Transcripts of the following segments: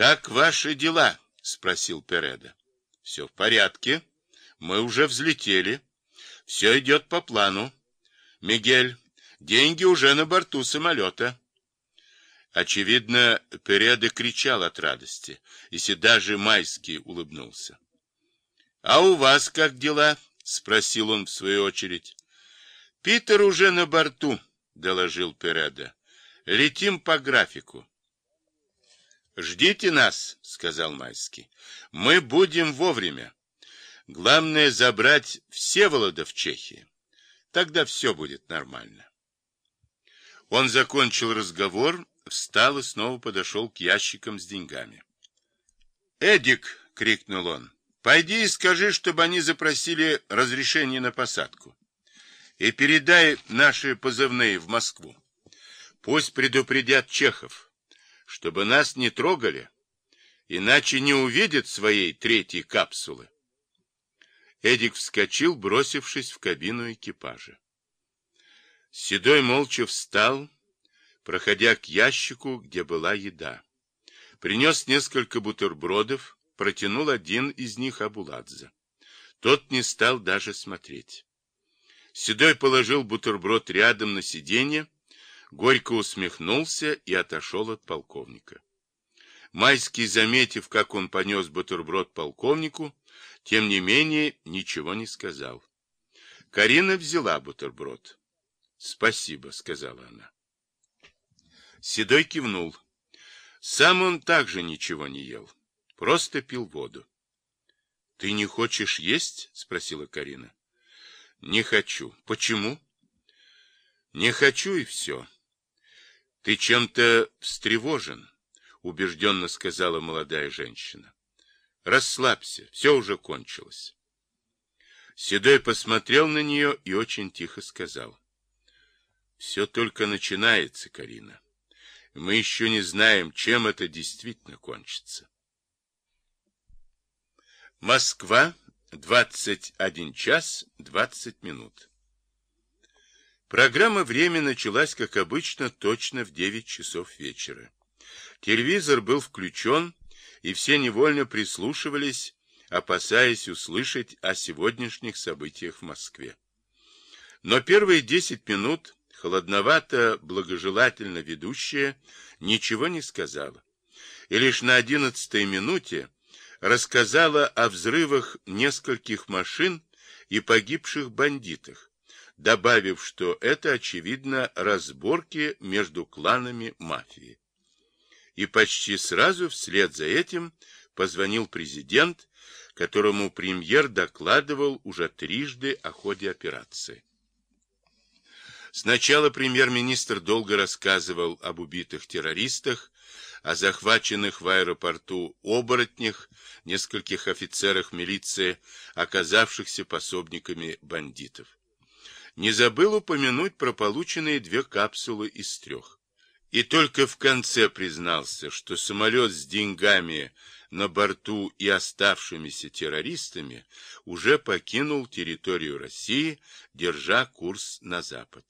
Как ваши дела? Спросил Переда. Все в порядке. Мы уже взлетели. Все идет по плану. Мигель, деньги уже на борту самолета. Очевидно, Переда кричал от радости, если даже Майский улыбнулся. — А у вас как дела? — спросил он в свою очередь. — Питер уже на борту, — доложил Переда. — Летим по графику. — Ждите нас, — сказал Майский. — Мы будем вовремя. Главное забрать Всеволода в Чехии. Тогда все будет нормально. Он закончил разговор, встал и снова подошел к ящикам с деньгами. «Эдик!» — крикнул он. «Пойди и скажи, чтобы они запросили разрешение на посадку. И передай наши позывные в Москву. Пусть предупредят чехов, чтобы нас не трогали, иначе не увидят своей третьей капсулы». Эдик вскочил, бросившись в кабину экипажа. Седой молча встал, проходя к ящику, где была еда. Принес несколько бутербродов, протянул один из них Абуладзе. Тот не стал даже смотреть. Седой положил бутерброд рядом на сиденье, горько усмехнулся и отошел от полковника. Майский, заметив, как он понес бутерброд полковнику, тем не менее ничего не сказал. Карина взяла бутерброд. «Спасибо», — сказала она. Седой кивнул. Сам он также ничего не ел, просто пил воду. «Ты не хочешь есть?» — спросила Карина. «Не хочу. Почему?» «Не хочу и все. Ты чем-то встревожен», — убежденно сказала молодая женщина. Расслабься, все уже кончилось. Седой посмотрел на нее и очень тихо сказал. Все только начинается, Карина. Мы еще не знаем, чем это действительно кончится. Москва, 21 час 20 минут. Программа «Время» началась, как обычно, точно в 9 часов вечера. Телевизор был включен, и все невольно прислушивались, опасаясь услышать о сегодняшних событиях в Москве. Но первые десять минут холодновато, благожелательно ведущая ничего не сказала. И лишь на одиннадцатой минуте рассказала о взрывах нескольких машин и погибших бандитах, добавив, что это, очевидно, разборки между кланами мафии и почти сразу вслед за этим позвонил президент, которому премьер докладывал уже трижды о ходе операции. Сначала премьер-министр долго рассказывал об убитых террористах, о захваченных в аэропорту оборотнях, нескольких офицерах милиции, оказавшихся пособниками бандитов. Не забыл упомянуть про полученные две капсулы из трех. И только в конце признался, что самолет с деньгами на борту и оставшимися террористами уже покинул территорию России, держа курс на запад.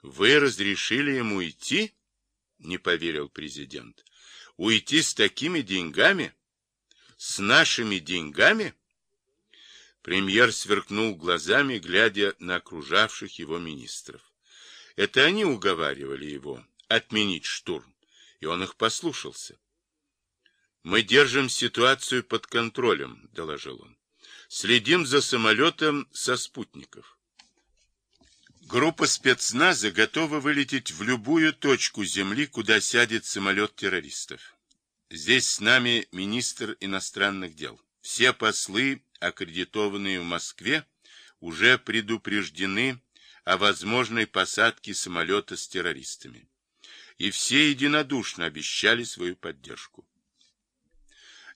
«Вы разрешили ему идти?» — не поверил президент. «Уйти с такими деньгами? С нашими деньгами?» Премьер сверкнул глазами, глядя на окружавших его министров. Это они уговаривали его отменить штурм, и он их послушался. «Мы держим ситуацию под контролем», — доложил он. «Следим за самолетом со спутников». Группа спецназа готова вылететь в любую точку Земли, куда сядет самолет террористов. Здесь с нами министр иностранных дел. Все послы, аккредитованные в Москве, уже предупреждены о возможной посадке самолета с террористами. И все единодушно обещали свою поддержку.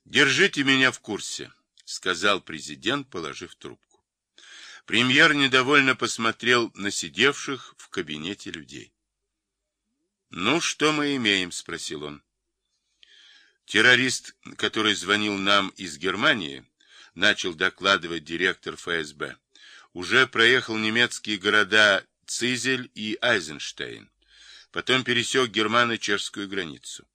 «Держите меня в курсе», — сказал президент, положив трубку. Премьер недовольно посмотрел на сидевших в кабинете людей. «Ну, что мы имеем?» — спросил он. Террорист, который звонил нам из Германии, начал докладывать директор ФСБ уже проехал немецкие города Цизель и Айзенштейн, потом пересек германо-чешскую границу.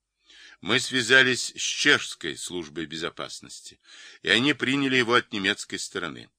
Мы связались с чешской службой безопасности, и они приняли его от немецкой стороны.